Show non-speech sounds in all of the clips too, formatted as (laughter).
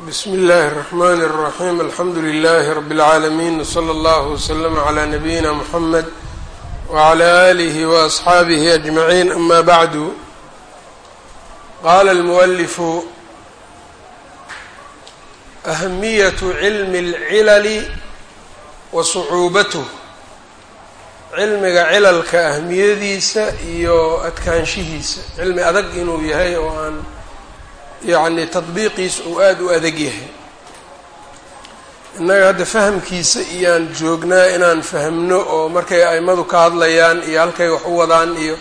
bsmi اllahi الرحmn الرaحيم alxamdu لlh رb العaalمين وslى اllه وslm عlى نabيina mحamed وعlى آlih وأصxaabih أجمعين ama bعd qala الmؤlف أhmiyaة cilm الcilal وصcuubatه cilmiga cilalka ahmiyadiisa iyo adkaanshihiisa cilmi adag inuu yahay oo aan yacni tadbiiqiisa uu aada u adag yahay. Innaga hadda fahamkiisa iyaan joognaa inaan fahmno oo markay a'immadu ka hadlayaan iyo halkay wax u wadaan iyo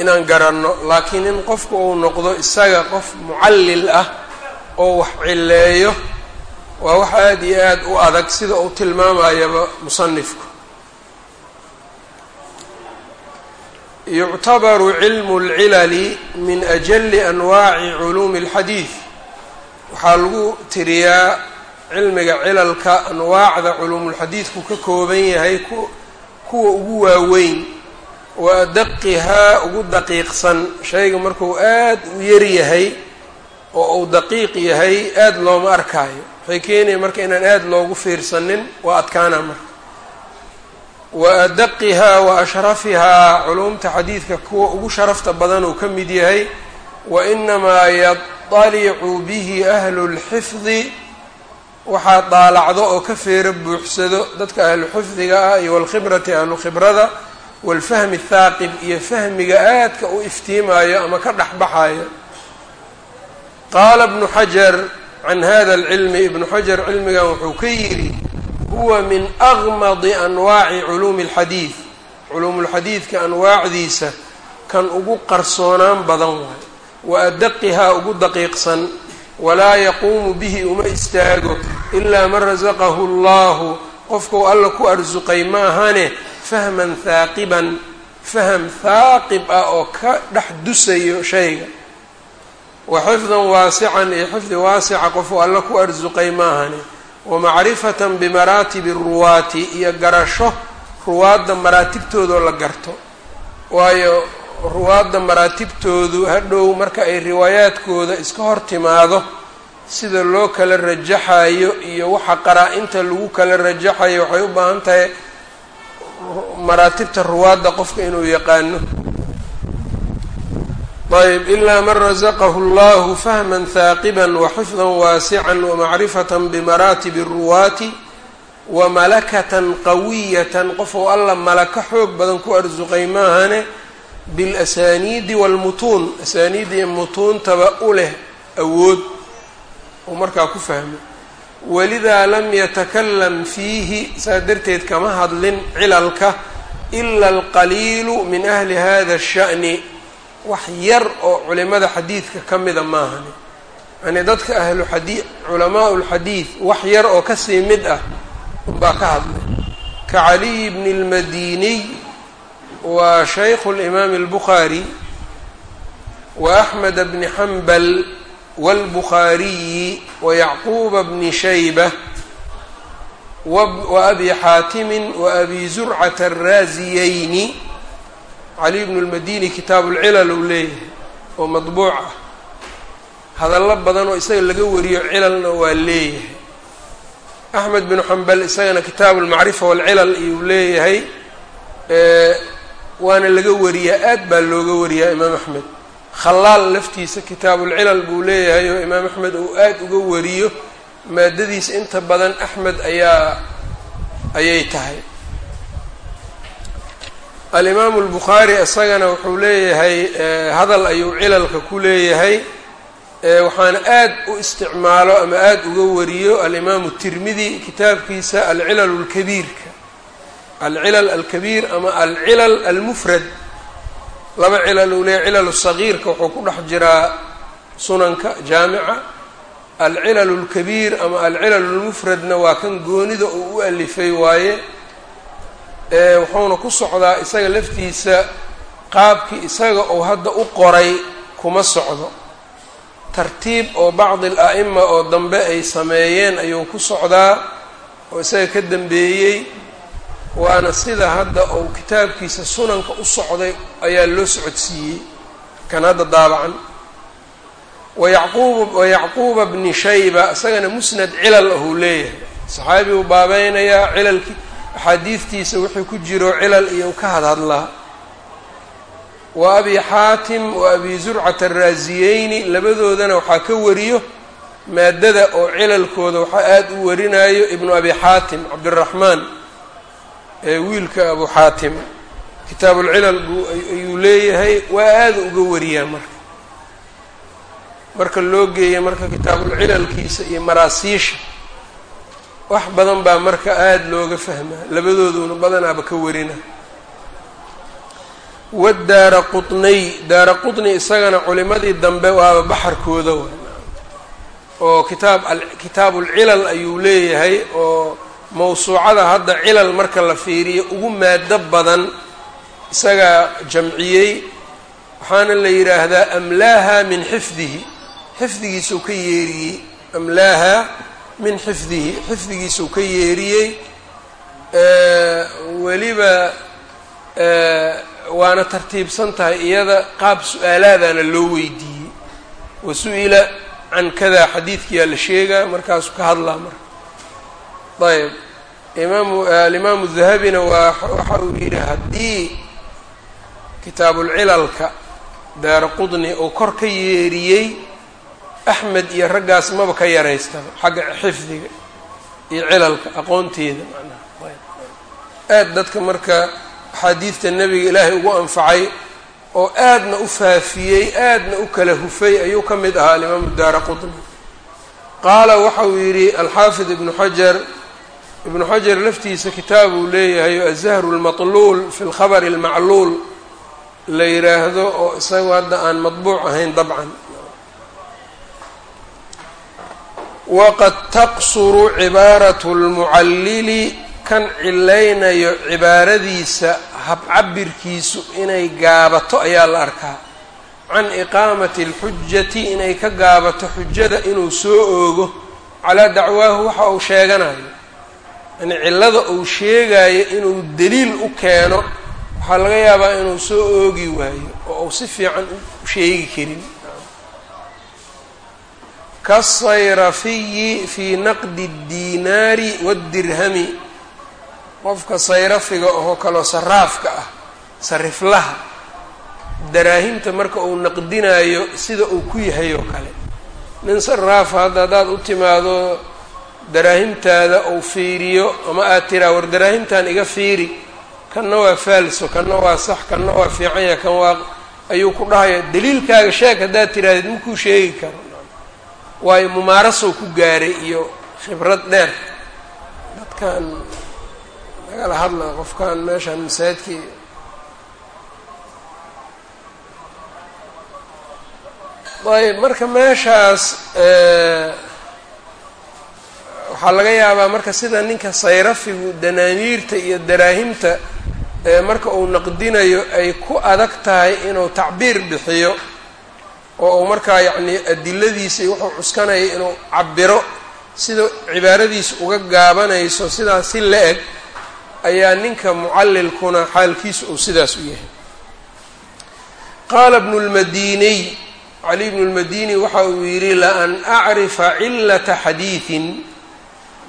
inaan garanno laakiin in qofku uu noqdo isaga qof mucallil ah oo wax cileeyo waa wax aada iyo aada u adag sida uu tilmaamayaba musanifku yuctabaru cilmu اlcilali min ajali anwaaci culuumi اlxadiid waxaa lagu tiriyaa cilmiga cilalka anwaacda culuumulxadiidku ka kooban yahay kuwa ugu waaweyn wa adaqihaa ugu daqiiqsan shayga markuu aad u yar yahay oo uu daqiiq yahay aada looma arkaayo waxay keenaya marka inaan aada loogu fiirsanin waa adkaana marka wa adaqihaa wa ashrafihaa culuumta xadiidka kuwa ugu sharafta badan uu ka mid yahay wa inamaa yadalicu bihi ahlu lxifdi waxaa daalacdo oo ka feero buuxsado dadka ahlu xifdiga ah iyo walkhibrati ahlu khibrada walfahmi thaaqib iyo fahmiga aadka u iftiimayo ama ka dhexbaxayo qaala bnu xajar can hada alcilmi ibnu xajar cilmigan wuxuu ka yidhi huwa min aqmadi anwaaci culuumi alxadiid. Culuumulxadiidka anwaacdiisa kan ugu qarsoonaan badan waay. Wa adaqihaa ugu daqiiqsan. Walaa yaquumu bihi uma istaago ilaa man rasaqahu allahu qofkau alla ku arsuqay maahane fahman haaqiban faham haaqib ah oo ka dhex dusayo shayga. Wa xifdan waasican iyo xifdi waasica qofuu alla ku arsuqay maahane wamacrifatan bimaraatibi ruwaati iyo garasho ruwaadda maraatibtoodoo la garto waayo ruwaadda maraatibtoodu hadhow marka ay riwaayaadkooda iska hor timaado sida loo kala rajaxayo iyo waxa qaraa-inta lagu kala rajaxayo waxay u baahan tahay maraatibta ruwaadda qofka inuu yaqaano ayb ilaa man rasaqahu allahu fahman haaqiban waxifdan waasican wamacrifatan bimaraatibi ruwaati wamalakatan qawiyatan qofou alla malaka xoog badan ku arsuqay maahane bilasaniidi walmutuun asaaniidda iyo mutuuntaba u leh awood uu markaa ku fahmay walidaa lam yatakalam fiihi saa darteed kama hadlin cilalka ila alqaliilu min ahli hada asha'ni wax yar oo culimada xadiidka ka mida maahani yani dadka ahlu xadii culamaau lxadiid wax yar oo kasii mid ah unbaa ka hadlay ka caliyi bni اlmadiniy wa shaykhu اlimaami اlbukhaari wa axmed bni xambal wاlbukhaariyi wa yacquuba bni shayba wa abi xaatimin wa abi zurcata araasiyeyni cali bnu lmadini kitaabu lcilal uu leeyahay oo madbuuc ah. Hadallo badan oo isaga laga wariyo cilalna waa leeyahay. Axmed binu xambal isagana kitaabu lmacrifa walcilal iyuu leeyahay waana laga wariyaa aad baa looga wariyaa imaam axmed khalaal laftiisa kitaabulcilal buu leeyahay oo imaam axmed uu aad uga wariyo maadadiisa inta badan axmed ayaa ayay tahay alimaamu albukhaari isagana wuxuu leeyahay hadal ayuu cilalka ku leeyahay. Waxaana aad u isticmaalo ama aada uga wariyo alimaamu tirmidi kitaabkiisa alcilal lkabiirka alcilal alkabiir ama alcilal almufrad. Laba cilal uu leeyahy cilal sagiirka wuxuu ku dhex jiraa sunanka jaamica. Alcilal lkabiir ama alcilal lmufradna waa kan goonida uu u alifay waaye wuxuuna ku socdaa isaga laftiisa qaabkii isaga uu hadda u qoray kuma socdo. Tartiib oo bacdi al-a'ima oo dambe ay sameeyeen ayuu ku socdaa oo isaga ka dambeeyey. Waana sida hadda uu kitaabkiisa sunanka u socday ayaa loo socodsiiyey kan hadda daabacan. Wayacquub wayacquuba bni shayba isagana musnad cilal ahuu leeyahay. Saxaabi uu baabeynayaa cilalkii axaadiidtiisa wixii ku jiro cilal iyo ka hadhadlaa wa abi xaatim wa abi zurcata araasiyeyni labadoodana waxaa ka wariyo maadada oo cilalkooda waxaa aada u warinayo ibnu abi xaatim cabdiraxmaan ee wiilka abu xaatim. Kitaabulcilal buu ayuu leeyahay waa aada uga wariyaa marka. Marka loo geeya marka kitaabulcilalkiisa iyo maraasiisha wax badan baa marka aada looga fahmaa. Labadooduna badanaaba ka warina. Wadaara qutnay daara qutni isagana culimadii dambe waaba baxarkooda wa oo kitaab kitaabulcilal ayuu leeyahay oo mawsuucada hadda cilal marka la fiiriyo ugu maado badan isagaa jamciyey waxaana la yidhaahdaa amlaaha min xifdihi. Xifdigiisuu ka yeeriyey amlaaha min xifdihi xifdigiisuu ka yeeriyey weliba waana tartiibsan tahay iyada qaab su'aalaadana loo weydiiyey. Wa su'ila can kada xadiidkiyaa la sheegaa markaasuu ka hadlaa marka ayb imaamu alimaamu dahabina waa waxa uu yidhi haddii kitaabulcilalka daara qudni uu kor ka yeeriyey axmed iyo raggaas maba ka yaraystaba xagga xifdiga iyo cilalka aqoonteeda macnaha aada dadka marka axaadiidta nebiga ilaahay ugu anfacay oo aadna u faafiyey aadna u kala hufay ayuu ka mid ahaa alimaamu daara qudni qaala waxa uu yidhi alxaafid ibnu xajar ibnu xajar laftiisa kitaab uu leeyahay azahru lmatluul fi lkhabari almacluul la yidhaahdo oo isagu hadda aan madbuuc ahayn dabcan waqad taqsuru cibaaratu lmucallili kan cilaynayo cibaaradiisa habcabirkiisu inay gaabato ayaa la arkaa can iqaamati alxujati inay ka gaabato xujada inuu soo oogo calaa dacwaahu waxa uu sheeganayo yani cillada uu sheegayo inuu daliil u keeno waxaa laga yaabaa inuu soo oogi waayo oo uu si fiican u sheegi karin kasayrafiyi fii naqdi اddiinaari waاddirhami qofka sayrafiga oo kaloo saraafka ah sariflaha daraahimta marka uu naqdinayo sida uu ku yahay oo kale. Nin saraafa hadda haddaad u timaado daraahimtaada uu fiiriyo ama aad tiraa war daraahimtan iga fiiri. Kanna waa faalso kanna waa sax kanna waa fiicanya kan waa ayuu ku dhahaya daliilkaaga sheeg haddaad tirahdid makuu sheegi karo waayo mumaarasow ku gaaray iyo khibrad dheer. Dadkan nagala hadla qofkan meeshaan masaajidkii. Ayb marka meeshaas waxaa laga yaabaa marka sida ninka sayrafigu danaaniirta iyo daraahimta marka uu naqdinayo ay ku adag tahay inuu tacbiir bixiyo oo uu markaa yacnii adiladiisa iyo wuxuu cuskanaya inuu cabiro sida cibaaradiisa uga gaabanayso sidaas si la eg ayaa ninka mucallilkuna xaalkiisa uu sidaas u yahay. Qaala bnu lmadiniy cali bnu lmadini waxa uu yidhi laan acrifa cilata xadiidin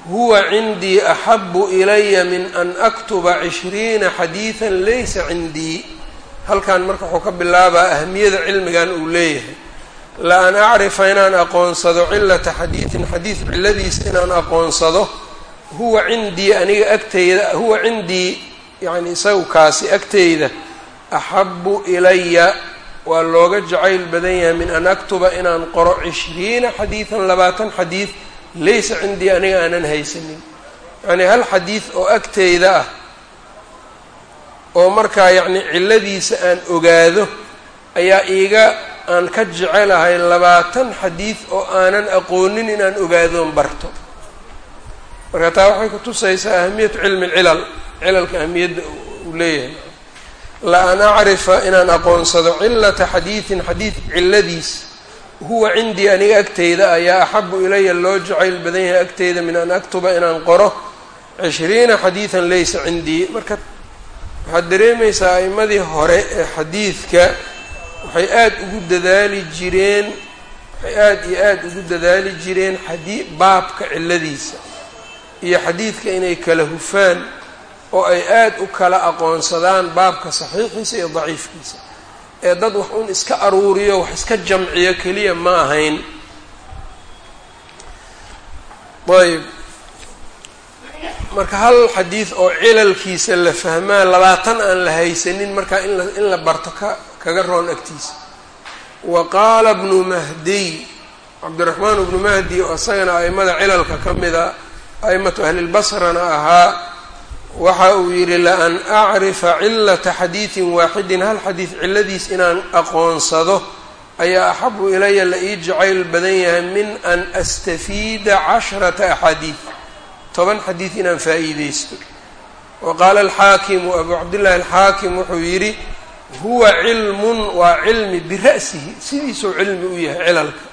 huwa cindii axabu ilaya min an aktuba cishriina xadiida laysa cindii halkan marka wuxuu ka bilaabaa ahmiyada cilmigan uu leeyahay. La an acrifa inaan aqoonsado cilata xadiidin xadiid ciladiisa inaan aqoonsado huwa cindii aniga agteyda huwa cindii yani isagu kaasi agteyda axabu ilaya waa looga jacayl badan yahay min an aktuba inaan qoro cishriina xadiidan labaatan xadiid laysa cindii aniga aanan haysanin. Yacni hal xadiid oo agteyda ah oo markaa yacni cilladiisa aan ogaado ayaa iiga aan ka jecelahay labaatan xadiid oo aanan aqoonin inaan ogaadoon barto. Marka taa waxay ku tusaysaa ahamiyatu cilmi lcilal cilalka ahamiyadda uu leeyahay. La an acrifa inaan aqoonsado cilata xadiidin xadiid cilladiis. Huwa cindii aniga agteyda ayaa axabu ilaya loo jacayl badan yahay agteyda min an aktuba inaan qoro. Cishriina xadiidan laysa cindii marka waxaad dareemaysaa a'imadii hore ee xadiidka. Waxay aada ugu dadaali jireen waxay aada iyo aada ugu dadaali jireen xadii baabka ciladiisa iyo xadiidka inay kala hufaan oo ay aada u kala aqoonsadaan baabka saxiixiisa iyo daciifkiisa. Ee dad wax un iska aruuriyo wax iska jamciyo keliya ma ahayn. Ayb marka hal xadiid oo cilalkiisa la fahmaa labaatan aan la haysanin markaa in in la barto ka kaga roon agtiisa. Wa qaala bnu mahdiy cabdiraxmaan bnu mahdi oo isagana aimada cilalka ka mida aimatu ahlilbasrana ahaa waxa uu yidhi laan acrifa cilata xadiidin waaxidin. Hal xadiid ciladiis inaan aqoonsado ayaa axabu ilaya la ii jacayl badan yahay min an astafiida casharata axaadiid toban xadiid inaan faa'iideysto wa qaala alxaakimu abu cabdillahi alxaakim wuxuu yidhi huwa cilmun waa cilmi bira'sihi. Sidiisuu cilmi u yahay cilalka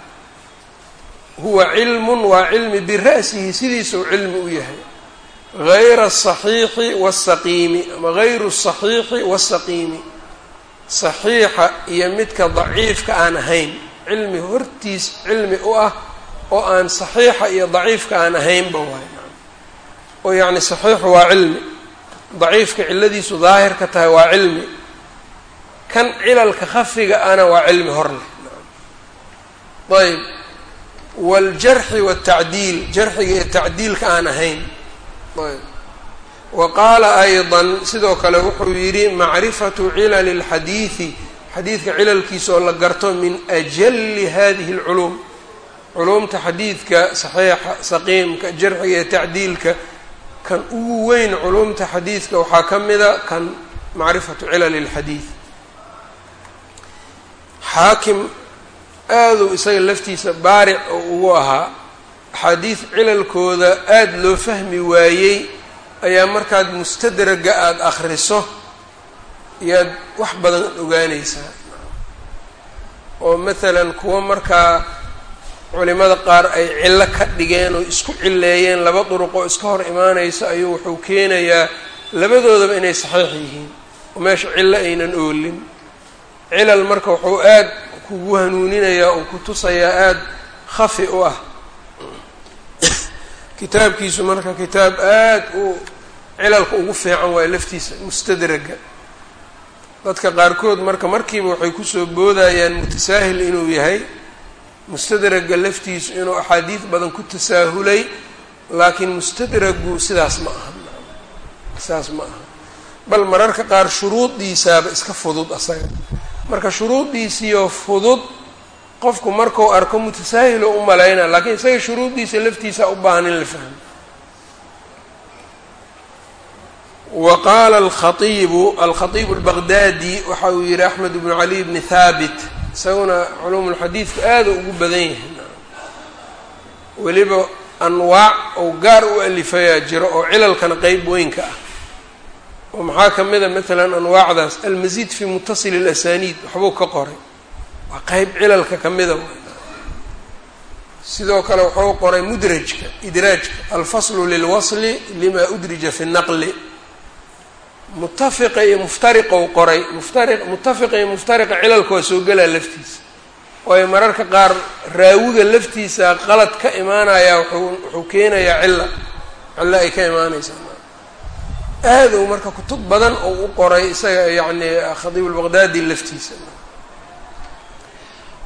huwa cilmun waa cilmi bira'sihi. Sidiisuu cilmi u yahay. Hayra asaxiixi wasaqiimi ama hayru asaxiixi wasaqiimi saxiixa iyo midka daciifka aan ahayn. Cilmi hortiis cilmi u ah oo aan saxiixa iyo daciifka aan ahaynba waay oo yacni saxiixu waa cilmi. Daciifka ciladiisu daahirka tahay waa cilmi. Kan cilalka khafiga ana waa cilmi hor leh ayb waaljarxi waatacdiil jarxiga iyo tacdiilka aan ahayn. Ayb wa qaala aydan sidoo kale wuxuu yidhi macrifatu cilali اlxadiidi xadiidka cilalkiisa oo la garto min ajali hadihi اlculuum culuumta xadiidka saxiixa saqiimka jarxiga iyo tacdiilka kan ugu weyn culuumta xadiidka waxaa ka mida kan macrifatu cilali اlxadiid xaakim aaduu isaga laftiisa baaric oo ugu ahaa axaadiid cilalkooda aada loo fahmi waayey ayaa markaad mustadraga aada akhriso yaad wax badan ogaanaysaa. Oo maalan kuwa markaa culimada qaar ay cillo ka dhigeen oo isku cileeyeen laba duruq oo iska hor imaanaysa ayuu wuxuu keenayaa labadoodaba inay saxiix yihiin. Oo meesha cillo aynan oolin. Cilal marka wuxuu aada kugu hanuuninayaa oo ku tusayaa aada khafi u ah. Kitaabkiisu marka kitaab aada u cilalka ugu fiican waayo laftiisa mustadraga dadka qaarkood marka markiiba waxay ku soo boodayaan mutasaahil inuu yahay mustadraga laftiisu inuu axaadiid badan ku tasaahulay laakiin mustadragu sidaas ma aha. Sidaas ma aha. Bal mararka qaar shuruudiisaaba iska fudud asaga. Marka shuruuddiisiioo fudud qofku markuu arko mutasaahilo u malaynaa laakiin isaga shuruuddiisa laftiisa u baahan in la fahmo. Wa qaala alkhaibu alkhaibu albaqdaadi waxa uu yihi axmed bnu cali bni thaabit isaguna culuumulxadiidku aada ugu badan yahay. Weliba anwaac ou gaar u alifayaa jiro oo cilalkana qeyb weynka ah. Oo maxaa ka mid a? Maalan anwaacdaas almasiid fi mutasili اlasaniid waxbuu ka qoray. Waa qeyb cilalka ka mida sidoo kale wuxuu qoray mudrajka idraajka. Alfaslu lilwasli lima udrija fi naqli mutafiqa iyo muftariqou qoray. Muftari mutafiqa iyo muftariqa cilalka soo gelaa laftiisa. Waayo mararka qaar raawiga laftiisa qalad ka imaanaya wuxuu keenayaa cilla. Cilo ay ka imaanaysaa aada u marka kutub badan oo u qoray isaga yacni khadiib albaqdaadi laftiisa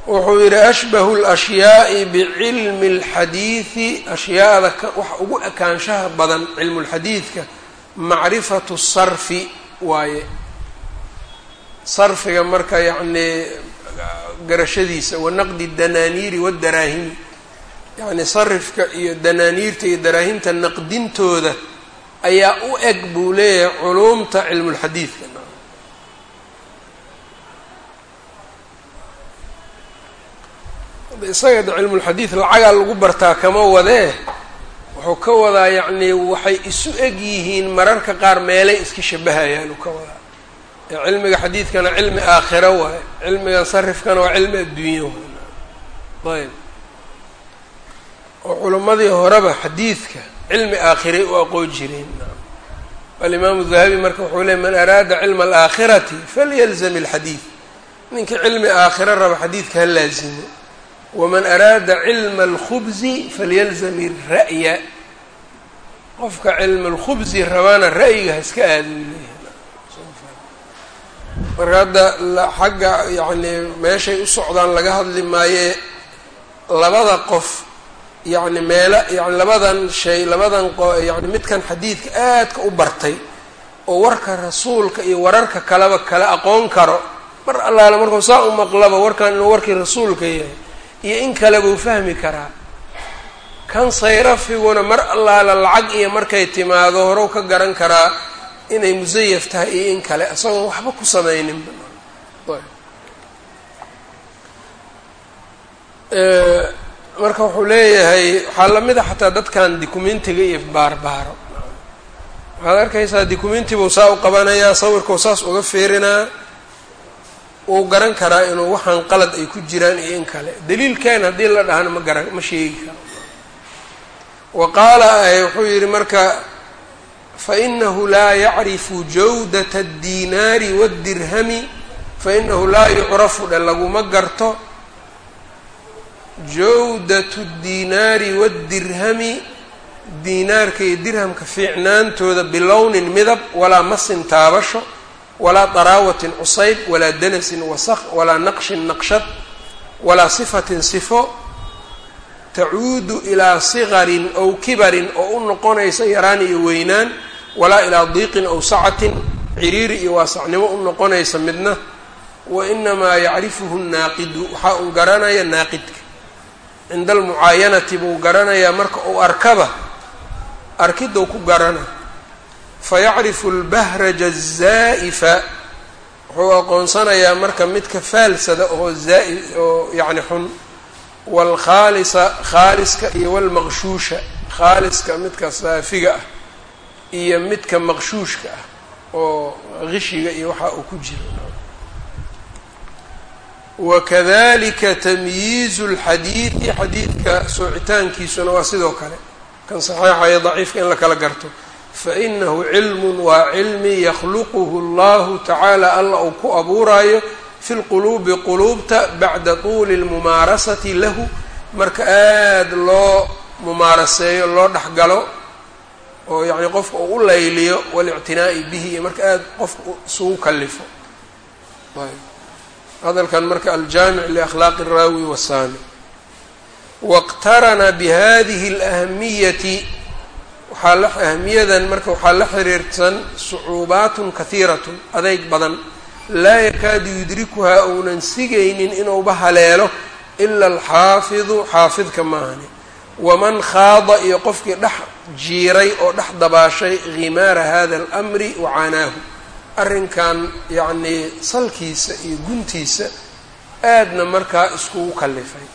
wuxuu yihi ashbahu اlashyaai bicilmi اlxadiidi ashyaada waxa ugu ekaanshaha badan cilmu lxadiidka macrifatu sarfi waaye. Sarfiga marka yacni garashadiisa wanaqdi danaaniiri wadaraahimi yacni sarifka iyo danaaniirta iyo daraahimta naqdintooda ayaa u eg buu leeyahay culuumta cilmulxadiidka. Isaga cilmulxadiid lacagaa lagu bartaa kama wadee wuxuu ka wadaa yacnii waxay isu eg yihiin mararka qaar meelay iska shabahayaan uu ka wadaa. Cilmiga xadiidkana cilmi aakhiro waaye cilmiga sarifkana waa cilmi adduunyo waay ayb. Oo culimmadii horeba xadiidka cilmi aakhiray u aqoon jireen. Alimaamu dahabi marka wuxuu leey man araada cilma alaakhirati falyalzam alxadiid. Ninkii cilmi aakhiro raba xadiidka ha laazimo. Waman araada cilma alkhubsi falyalzam ira'ya qofka cilma alkhubsi rabaana ra'yiga ha iska marka hadda xagga yacni meeshay u socdaan laga hadli maayee labada qof yacni meelo yani labadan shay labadan yani midkan xadiidka aadka u bartay oo warka rasuulka iyo wararka kaleba kala aqoon karo mar allaale markuu saa u maqlaba warkan inuu warkii rasuulka yahay iyo in kale buu fahmi karaa kan sayrafiguna mar allaale lacag iyo markay timaado horow ka garan karaa inay musayaf tahay iyo in kale isagoon waxba ku samaynin marka wuxuu leeyahay waxaa la mid a xataa dadkan documentiga iyo baarbaaro. Waxaad arkaysaa documenti buu saa u qabanayaa sawirkau saas uga fiirinaa wuu garan karaa inuu waxaan qalad ay ku jiraan iyo in kale. Daliilkan haddii la dhahana ma garan ma sheegi karo wa qaala wuxuu yidhi marka fainahu laa yacrifu jawdata اdinaari wاdirhami fainahu laa yucrafu dhe laguma garto jawdatu اdinaari wاdirhami diinaarka iyo dirhamka fiicnaantooda bilownin midab walaa masin taabasho walaa daraawatin cusayb walaa danasin wasaq walaa naqshin naqshad walaa sifatin sifo tacuudu ilaa sigarin ow kibarin oo u noqonaysa yaraan iyo weynaan walaa ilaa diiqin ow sacatin ciriiri iyo waasacnimo u noqonaysa midna wa inamaa yacrifuhu naaqidu waxaa uu garanaya naaqidka. Cinda almucaayanati buu garanayaa marka uu arkaba arkidou ku garana. Fayacrifu lbahraja azaa'ifa wuxuu aqoonsanayaa marka midka faalsada oo zaa- oo yacni xun waalkhaalisa khaaliska iyo walmaqshuusha khaaliska midka saafiga ah iyo midka maqshuushka ah oo qishiga iyo waxa uu ku jiro wakadalika tamyiizu lxadiidi xadiidka soocitaankiisuna waa sidoo kale kan saxiixa iyo daciifka in la kala garto fainahu cilmun waa cilmi yakhluquhu allahu tacaala alla uu ku abuuraayo fi lquluubi quluubta bacda tuuli lmumaarasati lahu marka aada loo mumaaraseeyo loo dhexgalo oo yacni qofka uu u layliyo walictinaa'i bihi iyo marka aada qofka isugu kalifo hadalkan marka aljaamic liakhlaaqi raawi wasaami waqtarana bihadihi اlahmiyati waxaa la ahmiyadan marka waxaa la xiriirsan sucuubaatun kahiiratun adeyg badan laa yakaadu yudrikuhaa ounan sigaynin inuuba haleelo ila alxaafidu xaafidka maahani. Waman khaada iyo qofkii dhex jiiray oo dhex dabaashay khimaara hada اlmri wacanaahu arrinkan yacnii salkiisa iyo guntiisa aadna markaa iskugu kalifay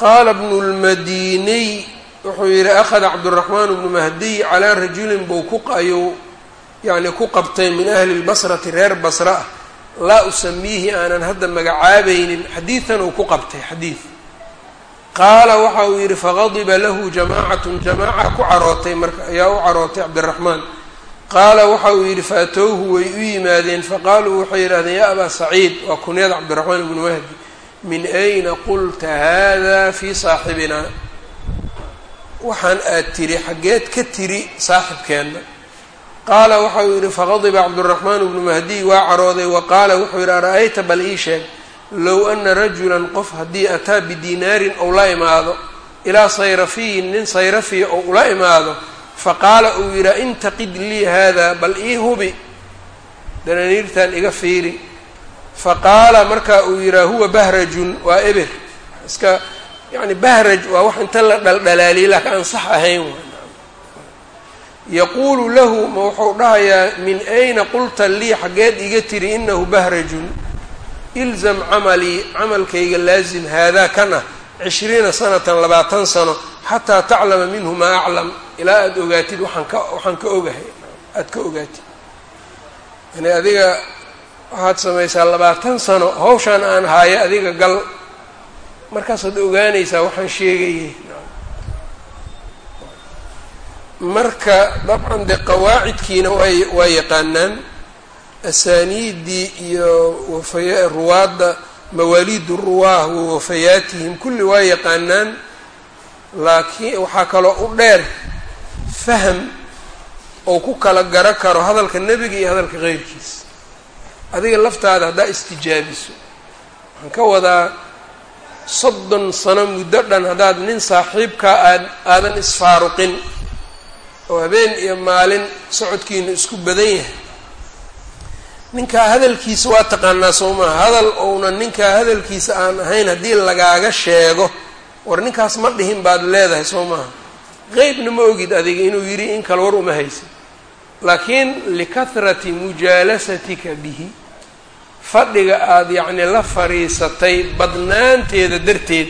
qaala bnu lmadiniy wuxuu yidhi akhada cabduraxmaan bnu mahdiy calaa rajulin buu ku ayuu yacni ku qabtay min ahli lbasrati reer basra ah laa usamiihi aanan hadda magacaabaynin xadiidan uu ku qabtay xadiid. Qaala waxa uu yidhi faqadiba lahu jamaacatun jamaaca ku carootay marka ayaa u carootay cabdiraxmaan. Qaala waxa uu yidhi faatowhu way u yimaadeen. Faqaaluu waxay yidhahdeen yaa abaa saciid waa kunyada cabdiraxmaan ibnu mahdi min ayna qulta hada fii saaxibina waxaan aad tiri xaggeed ka tiri saaxibkeenna qaala waxa uu yidhi faqadiba cabduraxmaan ibnu mahdiy waa carooday. Wa qaala wuxuu yidhi ara-ayta bal ii sheeg low ana rajulan qof haddii ataa bidinaarin ou la imaado ilaa sayrafiyin nin sayrafiya ou ula imaado faqaala uu yidhaa intaqid lii hada bal ii hubi. Dananiirtan iga fiiri. Faqaala marka uu yidhaa huwa bahrajun waa eber iska yani bahraj waa wax inta la dhaldhalaaliyay laakiin aan sax ahayn yaquulu lahu ma wuxuu dhahayaa min ayna qulta lii xaggeed iga tiri inahu bahrajun. Ilzam camalii camalkayga laazim haadaa kan ah cishriina sanatan labaatan sano xataa taclama minhu maa aclam. Ilaa aada ogaatid waxaan ka waxaan ka ogahay. Aada ka ogaatid. Yani adiga waxaad samaysaa labaatan sano hawshaan aan haayo adiga gal. Markaasaad ogaanaysaa waxaan sheegayay marka dabcan dee qawaacidkiina waa yaqaanaan asaaniiddii iyo wafaya ruwaadda mawaaliidu ruwaah wa wafayaatihim kulli waa yaqaanaan laakiin waxaa kaloo u dheer faham oo ku kala garo karo hadalka nebiga iyo hadalka keyrkiisa adiga laftaada haddaa istijaabiso. Waxaan ka wadaa soddon sano muddo dhan haddaad nin saaxiibkaa aad aadan isfaaruqin oo habeen iyo maalin socodkiinu isku badan yahay. Ninkaa hadalkiisa waa taqaanaa soo maha hadal ouna ninkaa hadalkiisa aan ahayn haddii lagaaga sheego war ninkaas ma dhihin baad leedahay soo maaha qeybna ma ogid adiga inuu yidhi in kale war uma haysid laakiin likahrati mujaalasatika bihi fadhiga aada yacni la fadhiisatay badnaanteeda darteed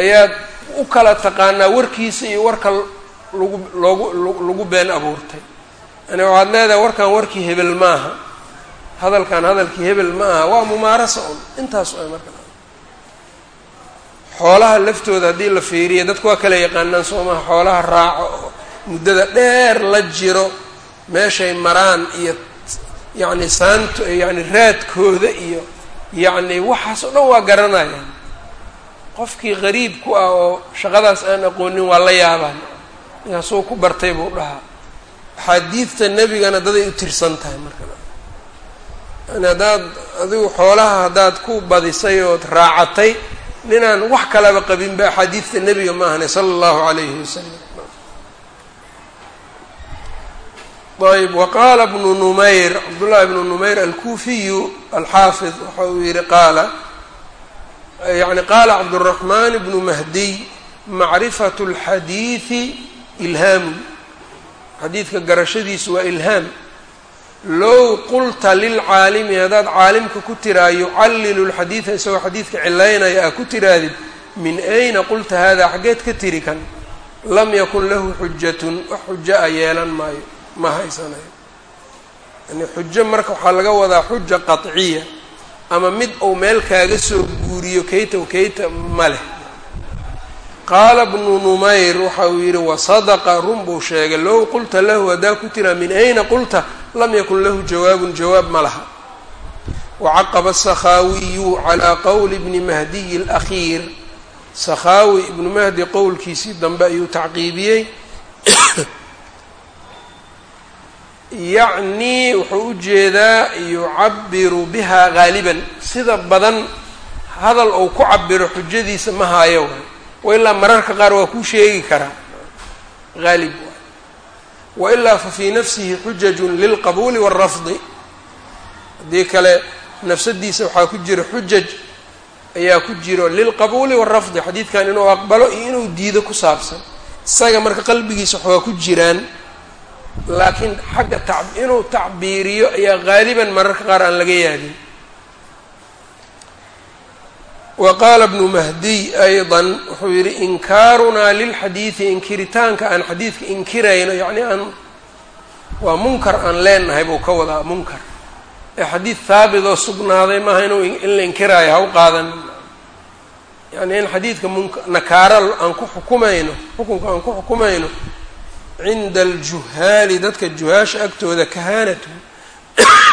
ayaad u kala taqaanaa warkiisa iyo warka lagu loogu lagu been abuurtay. Yani waxaad leedahay warkan warkii hebel maaha hadalkan hadalkii hebel ma aha waa mumaarasa un intaas ay marka. Xoolaha laftooda haddii la fiiriya dadku waa kala yaqaanaan soo maha xoolaha raaco oo muddada dheer la jiro meeshay maraan iyo yacni saanto yacni raadkooda iyo yacni waxaas oo dhan waa garanayaan. Qofkii qariib ku ah oo shaqadaas aan aqoonin waa la yaabaan ninkaasuu ku bartay buu dhahaa. Axaadiidta nebigana daday u tirsan tahay marka yani haddaad adigu xoolaha haddaad ku badisay ood raacatay ninaan wax kalaba qabinba axaadiidta nebiga ma ahane sala allahu calayhi wasalam ayb waqaala bnu numayr cabdullahi bnu numayr alkuufiyu alxaafid waxa uu yihi qaala yani qaala cabduraxmaan bnu mahdiy macrifatu اlxadiidi ilhaamu xadiidka garashadiisu waa ilhaam. Low qulta lilcaalimi haddaad caalimka ku tiraa yucallilu lxadiida isagoo xadiidka cilaynaya aa ku tiraadid min ayna qulta hada xaggeed ka tiri kan lam yakun lahu xujatun wax xujo a yeelan maayo ma haysanayo. Yani xujo marka waxaa laga wadaa xuja qaطciya ama mid uu meel kaaga soo guuriyo kayta kayta ma leh qaala bnu numayr waxa uu yidhi wasadaqa run buu sheegay low qulta lahu haddaa ku tiraa min ayna qulta? Lam yakun lahu jawaabun jawaab ma laha. Wacaqaba asakhaawiyu calaa qowli bni mahdiyi alakhiir sakhaawi ibnu mahdi qowlkiisii dambe ayuu tacqiibiyey. (coughs) Yacnii wuxuu u jeedaa yucabiru biha gaaliban sida badan hadal uu ku cabiro xujadiisa ma haayo wailaa mararka qaar waa kuu sheegi karaa. Haalib waay. Wailaa fa fii nafsihi xujajun lilqabuuli waalrafdi haddii kale nafsadiisa waxaa ku jira xujaj ayaa ku jiro lilqabuuli waalrafdi xadiidkan inuu aqbalo iyo inuu diido ku saabsan. Isaga marka qalbigiisa waxbaa ku jiraan. Laakiin xagga ta inuu tacbiiriyo ayaa gaaliban mararka qaar aan laga yaabin wa bnu mahdiy ayضa wuxuu yihi inkaarunaa lilxadiidi inkiritaanka aan xadiidka inkirayno yacni aan waa munkar aan leenahay buu ka wadaa munkar. Ee xadiid haabit oo sugnaaday maaha inuu in la inkiraayo ha u qaadan. Yani in xadiidka munk nakaara aan ku xukumayno xukunka aan ku xukumayno cinda aljuhaali dadka juhaasha agtooda kahaanatu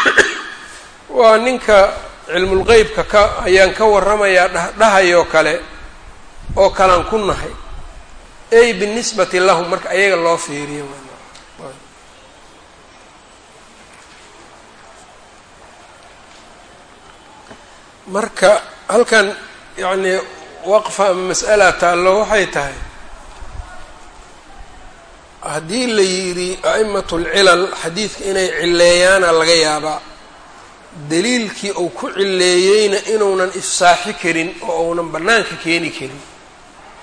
(coughs) waa ninka cilmulqeybka ka ayaan ka warramayaa dhahdhahayoo kale oo kalaan ku nahay. Ey binisbati lahum marka ayaga loo fiiriyo marka halkan yacnii waqfa ama mas'ala taallo waxay tahay haddii la yidhi a'imatu lcilal xadiidka inay cileeyaana laga yaabaa daliilkii uu ku cileeyeyna inuunan ifsaaxi karin oo uunan bannaanka keeni karin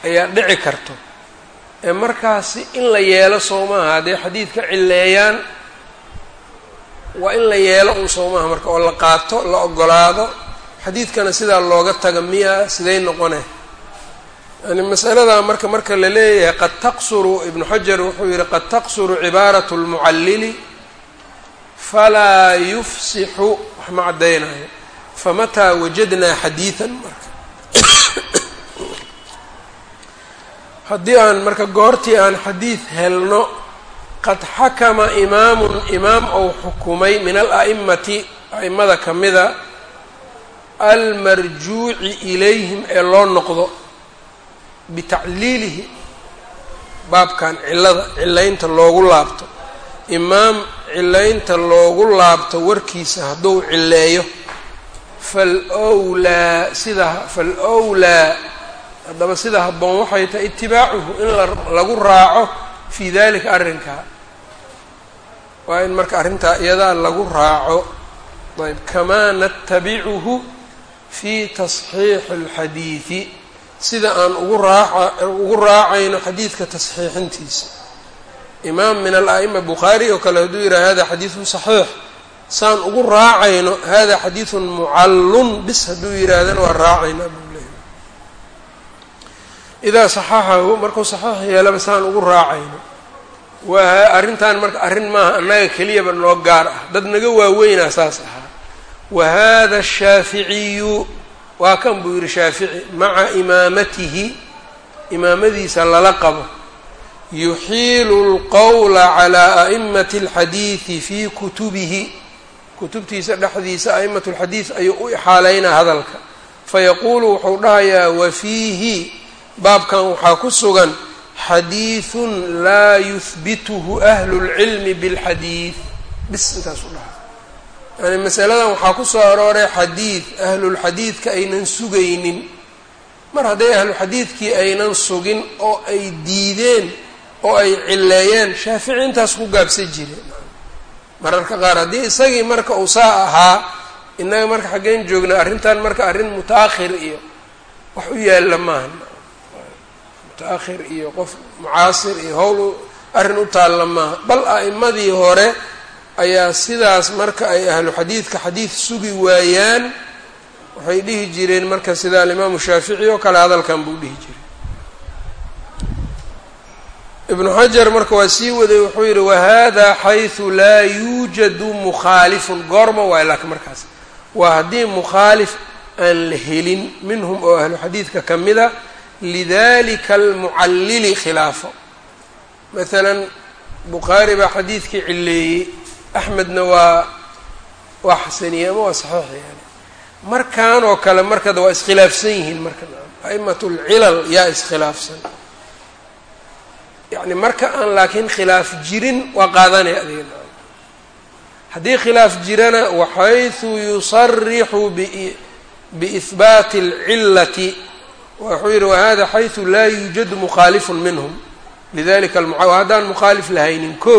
ayaa dhici karto. Ee markaasi in la yeelo soo maaha hadday xadiidka cileeyaan waa in la yeelo un soo maaha marka oo la qaato la ogolaado xadiidkana sidaa looga taga miya siday noqone? Yani masaladaa marka marka la leeyahay qad taqsuru ibnu xajar wuxuu yihi qad taqsuru cibaaratu lmucallili falaa yufsixu wax ma caddaynayo. famataa wajadnaa xadiidan marka (coughs) haddii aan marka goortii aan xadiid helno qad xakama imaamun imaam ou xukumay min ala'imati a'imada kamida almarjuuci ilayhim ee loo noqdo bitacliilihi baabkan cilada cilaynta loogu laabto imaam cilaynta loogu laabto warkiisa hadduu cileeyo falwlaa sida falwlaa haddaba sida habboon waxay tahay itibaacuhu in lagu raaco fii dalika arrinkaa waa in marka arrintaa iyadaa lagu raaco ayb kamaa natabicuhu fii tasxiixi اlxadiidi sida aan ugu raaca ugu raacayno xadiidka tasxiixintiisa imaam min ala'ima bukhaari oo kale hadduu yidhaha hada xadiidun saxiix. Saan ugu raacayno hada xadiidun mucallun bis hadduu yidhaahdana waa raacaynaa buu idaa saxaxahu markuu saxiix yeelaba saan ugu raacayno. Waa arrintan marka arrin maaha annaga keliyaba noo gaar ah. Dad naga waaweynaa saas ahaa wa hada ashaaficiyu waa kan buu yidhi shaafici maca imaamatihi imaamadiisa lala qabo yuxiilu lqowla calaa a'imati alxadiidi fii kutubihi. Kutubtiisa dhexdiisa a'imatu lxadiid ayuu u ixaaleynaa hadalka. Fayaquulu wuxuu dhahayaa wa fiihi baabkan waxaa ku sugan xadiidun laa yuhbituhu ahlu lcilmi bilxadiid bis intaas u dhaha yani masaladan waxaa ku soo arooray xadiid ahlulxadiidka aynan sugaynin. Mar hadday ahluxadiidkii aynan sugin oo ay diideen oo ay cileeyeen shaafici intaas ku gaabsan jireen mararka qaar haddii isagii marka uu saa ahaa innaga marka xaggeen joognaa arrintan marka arrin muta-akhir iyo wax u yaalla maaha muta-akhir iyo qof mucaasir iyo howl arrin u taalla maaha bal a'imadii hore ayaa sidaas marka ay ahlu xadiidka xadiid sugi waayaan waxay dhihi jireen marka sida alimaamu shaafici oo kale hadalkan buu dhihi jiray ibnu xajar marka waa sii waday wuxuu yidhi wahada xaysu laa yuujadu mukhaalifun goorma waay laakiin markaas waa haddii mukhaalif aan la helin minhum oo ahlu xadiidka ka mida lidalika almucallili khilaafo. Masalan bukhaari baa xadiidkii cileeyey axmedna waa waa xasaniyey ama waa saxiix yani markan oo kale markada waa iskhilaafsan yihiin marka a'imat lcilal yaa iskhilaafsan yani marka aan laakiin khilaaf jirin waa qaadanaya adigana haddii khilaaf jirana waxaysu yusarixu biihbaati اlcilati wuxuu yihi wahada xaysu laa yuujadu mukhaalifun minhum. Lidalika almuca haddaan mukhaalif lahaynin ko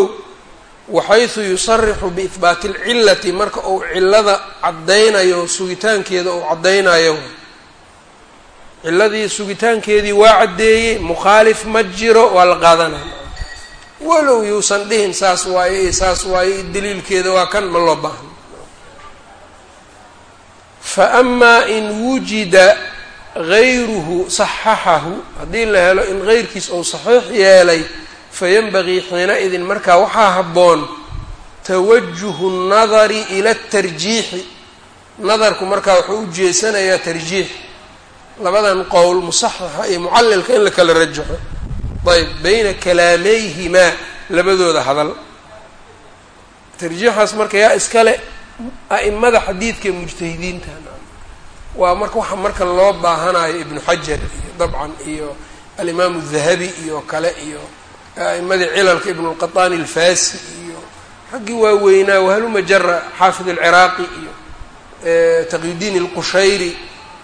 waxaysu yusarixu biihbaati اlcilati marka uu cilada caddaynayo sugitaankeeda uu caddaynayo ciladii sugitaankeedii waa caddeeyey mukhaalif ma jiro waa la qaadanaya walow yuusan dhihin saas waaye iyo saas waaye daliilkeeda waa kan ma loo baahno fa amaa in wujida gayruhu saxaxahu haddii la helo in geyrkiis uu saxiix yeelay fayanbagii xiina-idin markaa waxaa habboon tawajuhu nnadari ila atarjiixi nadarku markaa wuxuu u jeesanayaa tarjiix labadan qowl musaxaxa iyo mucallilka in la kala rajaxo. Ayb bayna kalaamayhimaa labadooda hadal. Tarjiixaas marka yaa iskale a'imada xadiidka mujtahidiinta waa marka waxa marka loo baahanayo ibnu xajar iyo dabcan iyo alimaamu dahabi iyo kale iyo a'imadii cilalka ibnulqaطaani alfasi iyo raggii waaweynaa wahaluma jara xaafid alciraaqi iyo taqyudiin alqushayri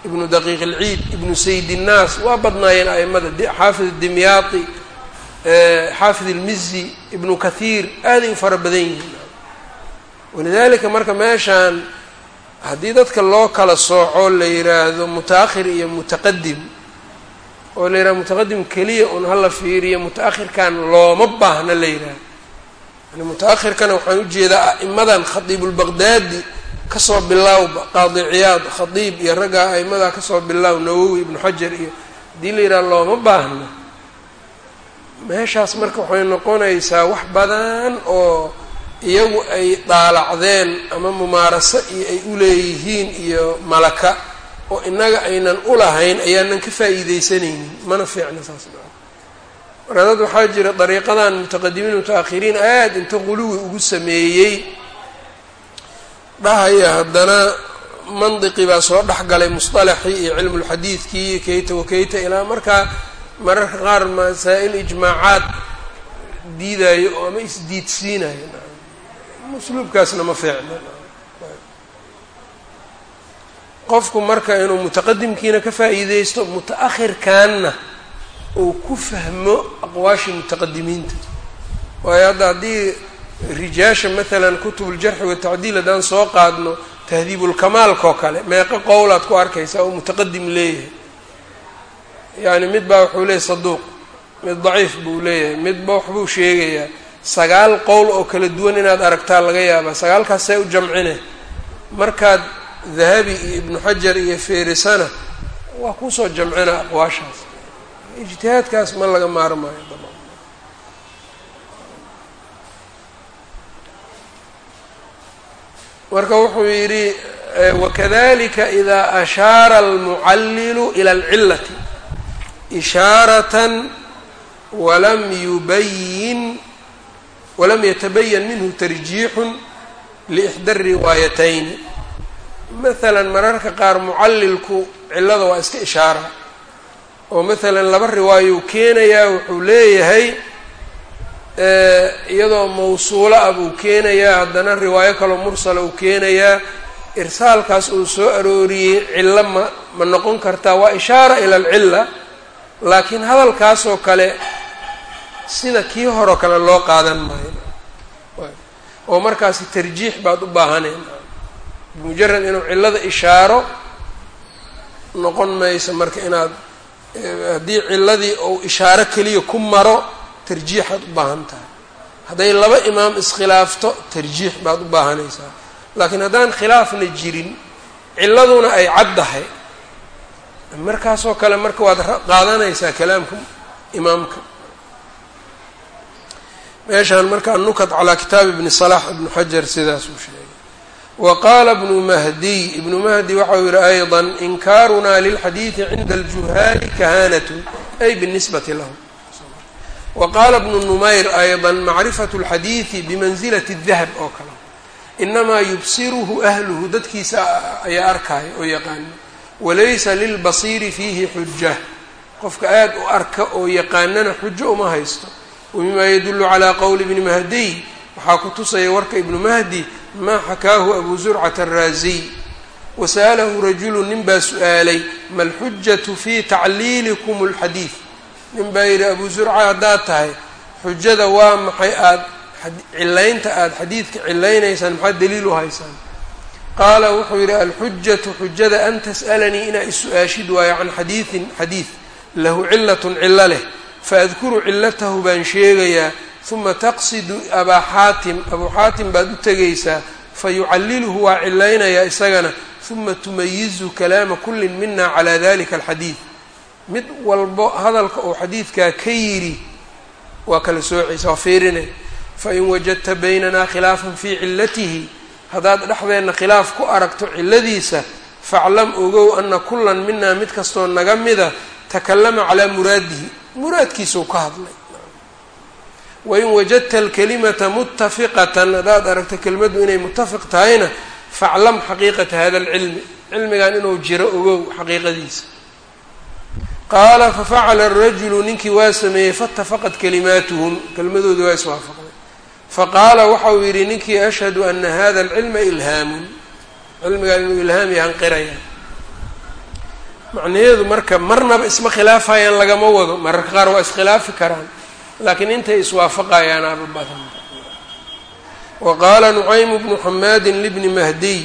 ibnu daqiiq alciid ibnu sayd innaas waa badnaayeen a'imada xaafid dimyaati xaafid almizi ibnu kathiir aaday u fara badan yihiin. Walidalika marka meeshaan haddii dadka loo kala sooco la yiraahdo muta-akhir iyo mutaqadim oo la yidhahdo mutaqadim keliya un hala fiiriyo muta-akhirkan looma baahna la yidhahdo yani muta-akhirkana waxaan u jeedaa a'imadan khadiibulbaqdaadi ka soo bilaawba qaadi ciyaad khadiib iyo raggaa a'imadaa ka soo bilaaw nawowi ibnu xajar iyo haddii la yidhaha looma baahno. Meeshaas marka waxay noqonaysaa wax badan oo iyagu ay daalacdeen ama mumaaraso iyo ay u leeyihiin iyo malaka oo innaga aynan ulahayn ayaanan ka faa'iideysanaynin mana fiicna saas maa marka dad waxaa jira dariiqadan mutaqadimiin mutaakhiriin aada inta quluwi ugu sameeyey dhahaya haddana mandiqi baa soo dhex galay musطalaxii iyo cilmu lxadiidkii keyta wakeyta ilaa markaa mararka qaar masaa-il ijmaacaad diidayo oo ama isdiidsiinayo usluubkaasna ma fiicna. Qofku marka inuu mutaqadimkiina ka faa'iideysto muta-akhirkanna uu ku fahmo aqwaashii mutaqadimiinta waayo hadda haddii rijaasha maalan kutubuljarxi watacdiil haddaan soo qaadno tahdiibulkamaalka oo kale meeqo qowlaad ku arkaysaa oo mutaqadim leeyahay. Yacni mid baa wuxuu leeyahay saduuq mid daciif buu leeyahay midba waxbuu sheegayaa. Sagaal qowl oo kala duwan inaad aragtaa laga yaabaa sagaalkaas see u jamcine. Markaad dahabi iyo ibnu xajar iyo feerisana waa ku soo jamcina aqwaashaas. Ijtihaadkaas ma laga maarmaayo marka wuxuu yidhi wakadalika ida ashaara almucallilu ila alcilati ishaaratan walam yubayin walam yatabayan minhu tarjiixun liixda riwaayatayni masalan mararka qaar mucallilku cillada waa iska ishaara. Oo masalan laba riwaayou keenayaa wuxuu leeyahay iyadoo mawsuulo ah buu keenayaa haddana riwaayo kaloo mursala uu keenayaa irsaalkaas uu soo arooriyey cillo ma ma noqon kartaa waa ishaara ila alcilla laakiin hadalkaasoo kale sida kii horeo kale loo qaadan maayo. Oo markaasi tarjiix baad u baahaneen. Mujarad inuu cillada ishaaro noqon mayso marka inaad haddii cilladii uu ishaaro keliya ku maro tarjiixaad u baahan tahay. Hadday laba imaam iskhilaafto tarjiix baad u baahanaysaa. Laakiin haddaan khilaafna jirin cilladuna ay caddahay markaasoo kale marka waad qaadanaysaa kalaamka imaamka. Meeshaan marka anukat calaa kitaabi ibni salax ibnu xajar sidaas uu sheegay. Wa qaala ibnu mahdiy ibnu mahdi waxau yihi ayضa inkaarunaa lilxadiidi cinda aljuhaali kahanatu ay binisbati lahum wa qaala bnu numayr ayضa macrifatu اlxadiidi bimansilati الdahab oo kale inamaa yubsiruhu ahluhu dadkiisa ayaa arkaayo oo yaqaano walaysa lilbasiiri fiihi xuja qofka aad u arka oo yaqaanana xujo uma haysto wamimaa yadulu calaa qowli ibni mahdiy waxaa ku tusaya warka ibnu mahdi maa xakaahu abu zurcata araasiy wasa'alahu rajulu nin baa su-aalay ma alxujatu fii tacliilikum اlxadiid nin baa yidhi abu zurca haddaad tahay xujada waa maxay? Aada cilaynta aada xadiidka cilaynaysaan maxaad daliil u haysaan? Qaala wuxuu yidhi alxujatu xujada an tas'alanii inaa is-su-aashid waayo can xadiidin xadiid. Lahu cilatun cilo leh. Faadkuru cilatahu baan sheegayaa. Huma taqsidu abaa xaatim. Abuu xaatim baad u tegaysaa fayucalliluhu waa cilaynayaa isagana. Huma tumayizu kalaama kullin mina calaa dalika alxadiid mid walbo hadalka uu xadiidkaa ka yidhi waa kala soocaysa waa fiirinay fain wajadta baynanaa khilaafan fii cilatihi haddaad dhexdeenna khilaaf ku aragto ciladiisa faclam ogow ana kullan minaa mid kastoo naga mida takallama calaa muraadihi. Muraadkiisuu ka hadlay. Wain wajadta alkalimata muttafiqatan haddaad aragto kelimaddu inay muttafiq tahayna faclam xaqiiqata hada alcilmi cilmigan inuu jiro ogow xaqiiqadiisa qaala fafacala arajulu ninkii waa sameeyey faitafaqat kalimaatuhum. Kelimadooda waa iswaafaqday. Faqaala waxa uu yidhi ninkii ashhadu ana hada alcilma ilhaamun. Cilmigan inuu ilhaam yahan qiraya macnaheedu marka marnaba isma khilaafayaan lagama wado. Mararka qaar waa iskhilaafi karaan laakiin intay iswaafaqayaan aba badan. Wa qaala nucaymu bnu xamaadin libni mahdiy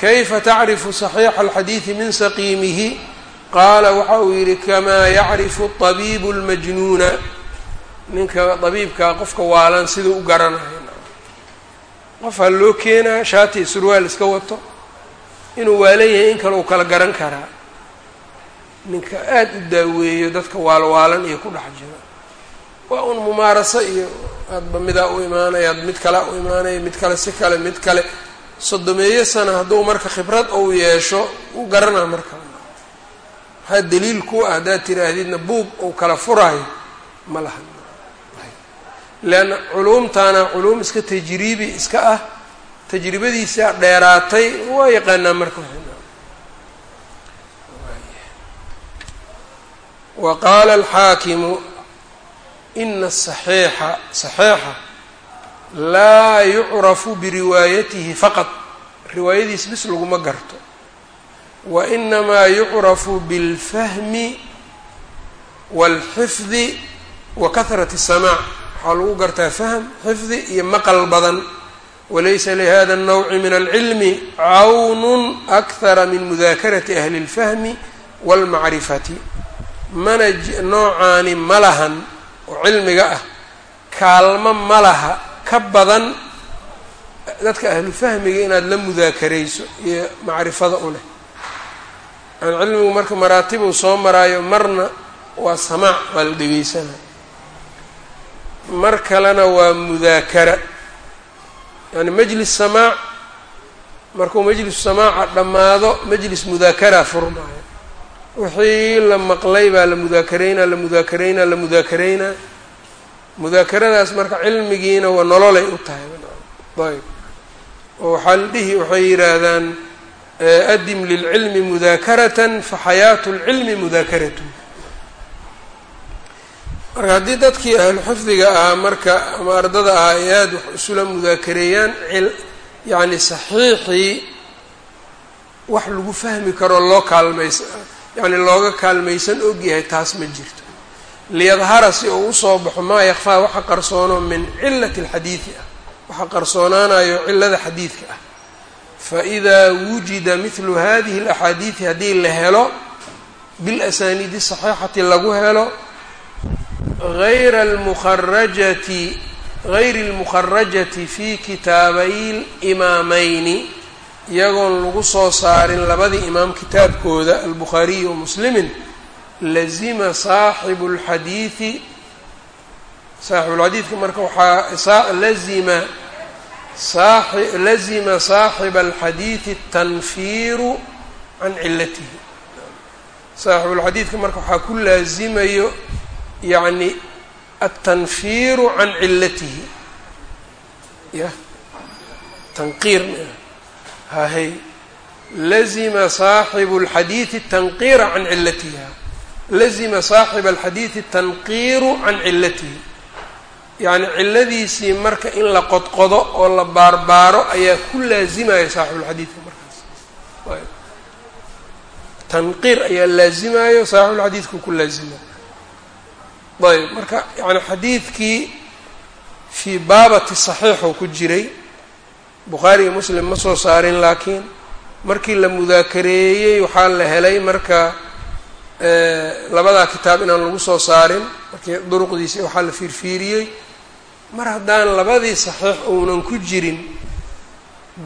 kayfa tacrifu saxiixa alxadiidi min saqiimihi qaala waxa uu yidhi kamaa yacrifu طabiibu اlmajnuuna ninka dabiibkaa qofka waalan siduu u garanayo. Qofaa loo keenaa shaati surwaal iska wato inuu waalan yahay in kale uu kala garan karaa. Ninka aada u daaweeyo dadka waalwaalan iyo ku dhex jiro. Waa un mumaaraso iyo aadba midaa u imaanaya ad mid kale u imaanaya mid kale si kale mid kale. Sodomeeyo sana hadduu marka khibrad ou yeesho u garanaa marka maxaa daliil ku ah haddaad tiraahdidna buug uu kala furaayo ma laha. Leanna culuumtaana culuum iska tajriibi iska ah tajribadiisa dheeraatay waa yaqaanaa marka wa qaala alxaakimu ina asaxiixa saxiixa laa yucrafu biriwaayatihi faqad riwaayadiis bis laguma garto wa inamaa yucrafu bilfahmi wاlxifdi wa kahrati الsamaac waxaa lagu gartaa fahm xifdi iyo maqal badan walaysa lihada الnowci min alcilmi cawnun akhara min mudakarati ahli اlfahmi wاlmacrifati mana noocaani ma lahan oo cilmiga ah kaalmo ma laha ka badan dadka ahlu fahmiga inaad la mudaakarayso iyo macrifada u leh yani cilmigu marka maraatibuu soo maraayo marna waa samaac waa la dhegeysanaya mar kalena waa mudaakara. Yani majlis samaac markuu majlisu samaaca dhammaado majlis mudaakaraa furmaayo wixii la maqlay baa la mudaakaraynaa la mudaakaraynaa la mudaakaraynaa. Mudaakaradaas marka cilmigiina waa nololay u tahay. Ayb oo waxaa la dhihi waxay yidhaahdaan adim lilcilmi mudaakaratan fa xayaatu lcilmi mudaakaratu marka haddii dadkii ahlu xifdiga ahaa marka ama ardada ahaa ay aada wax isula mudaakareeyaan yacni saxiixii wax lagu fahmi karoo loo kaalmays yacni looga kaalmaysan ogyahay taas ma jirto liyadhara si uu u soo baxo maa yakfaa waxa qarsoono min cilati alxadiidi ah waxa qarsoonaanayo cilada xadiidka ah faidaa wujida midlu hadihi alaxaadiidi haddii la helo bilasaniidi saxiixati lagu helo غayra almukharajati gayri اlmukharajati fi kitaabay اlimaamayni iyagoon lagu soo saarin labadii imaam kitaabkooda albukhaariyi wa muslimin lazima saaxibu اlxadiidi saaxibulxadiidka marka waxaa lazima lazima saaxiba alxadiidi tanfiiru can cilatihi saaxibulxadiidka marka waxaa ku laazimayo yani atanfiiru can cilatihi ya tanqiir hahay lazima saaxibu lxadiidi tanqiira can cilatiha lazima saaxiba alxadiidi tanqiiru can cilatihi yacni ciladiisii marka in la qodqodo oo la baarbaaro ayaa ku laazimaya saaxibulxadiidka markaas. Tanqiir ayaa laazimayo saaxibulxadiidku ku laazimayo ayb marka yani xadiidkii fii baabati saxiixuu ku jiray bukhaariga muslim ma soo saarin laakiin markii la mudaakareeyey waxaa la helay marka labadaa kitaab inaan lagu soo saarin markii duruqdiisi waxaa la fiirfiiriyey mar haddaan labadii saxiix uunan ku jirin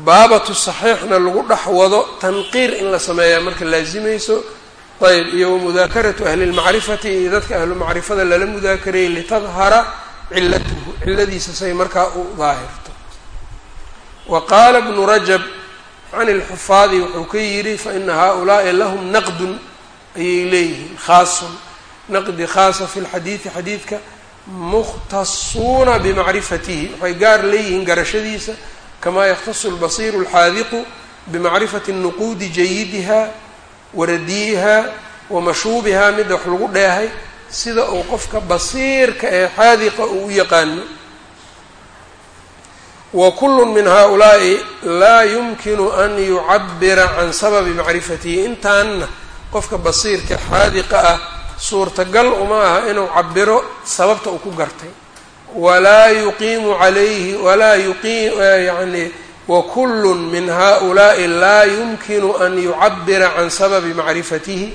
baabatu saxiixna lagu dhex wado tanqiir in la sameeyaa marka laazimayso ayb iyo wamudaakaratu ahli lmacrifati iyo dadka ahlu macrifada lala mudaakareeyey litadhara cilatuhu ciladiisa say markaa u daahirto. Wa qaala bnu rajab can ilxufaadi wuxuu ka yidhi faina haaulaai lahum naqdun ayay leeyihiin khaasun naqdi khaasa fi lxadiidi xadiidka mukhtasuuna bimacrifatihi waxay gaar leeyihiin garashadiisa kamaa yakhtasu lbasiiru alxaadiqu bimacrifati nuquudi jayidiha waradiyiha wa mashuubihaa midda wax lagu dheehay sida uu qofka basiirka ee xaadiqa uu u yaqaano. Wa kullu min haaulaa'i laa yumkinu an yucabira can sababi macrifatihi intaanna qofka basiirka xaadiqa ah suurtagal uma aha inuu cabiro sababta uu ku gartay. Walaa yuqiimu calayhi walaa yuqii yani wakulu min haؤulaaءi laa yumkinu an yucabira can sababi macrifatihi.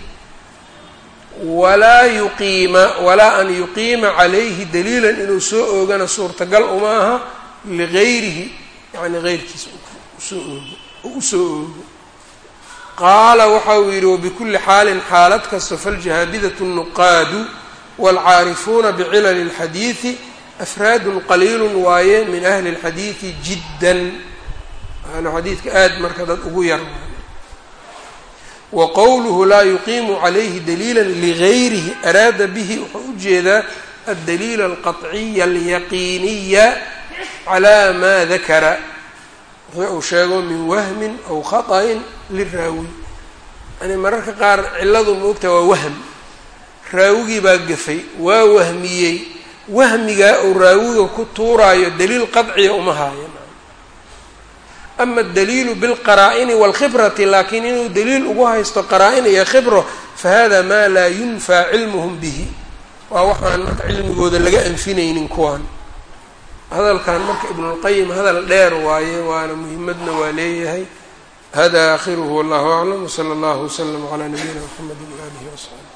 Walaa yuqiima walaa an yuqiima calayhi daliila inuu soo oogana suurtagal uma aha ligayrihi yani geyrkiisa u soo oogo oo u soo oogo qaala waxa uu yidhi wabikuli xaalin xaalad kasta faljahaabidatu nuqaadu wاlcaarifuuna bicilali اlxadiidi afraadun qaliilu waaye min ahli اlxadiidi jiddan ahlu xadiidka aada marka dad ugu yar wa qowluhu laa yuqiimu calayhi daliila ligayrihi araada bihi wuxuu u jeedaa addaliila alqaطciya alyaqiiniya calaa maa dakara wixii uu sheego min wahmin aw khaطa'in liraawi yani mararka qaar ciladu moogta waa wahm. Raawigii baa gafay waa wahmiyey. Wahmigaa uu raawiga ku tuuraayo daliil qadciya uma haayo. Ama adaliilu bilqaraa-ini waalkhibrati laakiin inuu daliil ugu haysto qaraa-in iyo khibro fahada maa laa yunfaa cilmuhum bihi. Waa waxaan marka cilmigooda laga anfinaynin kuwaan. Hadalkan marka ibnulqayim hadal dheer waaye waana muhimadna waa leeyahay hada aakhiruhu wallahu aclam wsala allahu wslama calaa nabiyina mxamedi waalihi wasaxbi